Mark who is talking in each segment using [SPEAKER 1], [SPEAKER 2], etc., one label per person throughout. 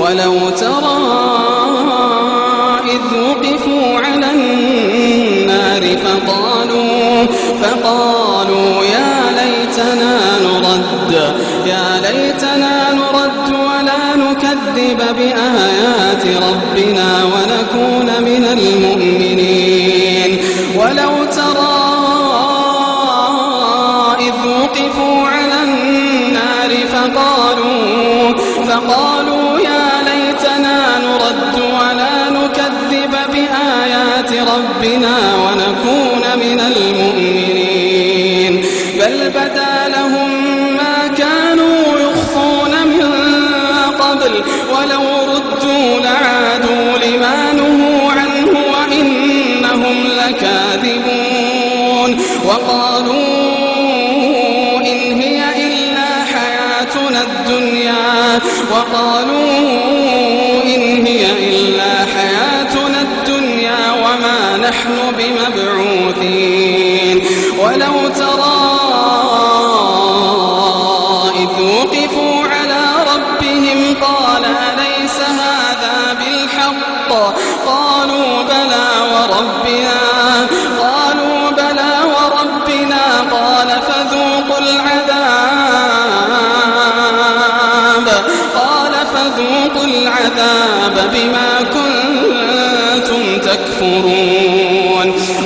[SPEAKER 1] ولو ترى إذ وقفوا على النار فقالوا فقالوا يا ليتنا نرد يا ليتنا نرد ولا نكذب بآيات ربنا ونكون من المؤمنين. ولو ترى إذ وقفوا على النار فقالوا فقالوا ربنا ونكون من المؤمنين. بل بدا لهم ما كانوا يخفون من قبل ولو ردوا لعادوا لما نهوا عنه وإنهم لكاذبون. وقالوا إن هي إلا حياتنا الدنيا. وقالوا نحن بمبعوثين. ولو ترى إذ وقفوا على ربهم قال أليس هذا بالحق؟ قالوا بلى وربنا قالوا بلى وربنا قال فذوقوا العذاب. قال فذوقوا العذاب بما كنتم تكفرون.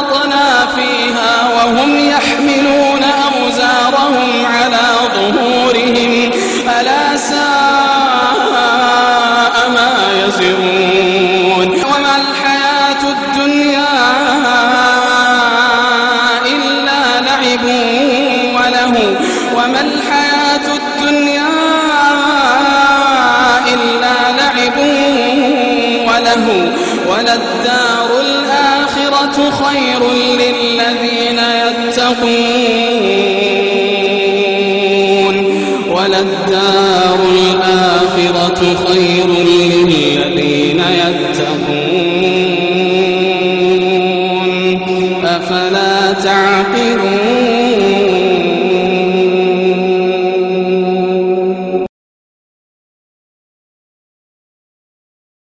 [SPEAKER 1] فرطنا فيها وهم يحملون أوزارهم على ظهورهم ألا ساء ما يزرون وما الحياة الدنيا إلا لعب وله وما الحياة الدنيا إلا لعب وله وللدار خير للذين يتقون وللدار الآخرة خير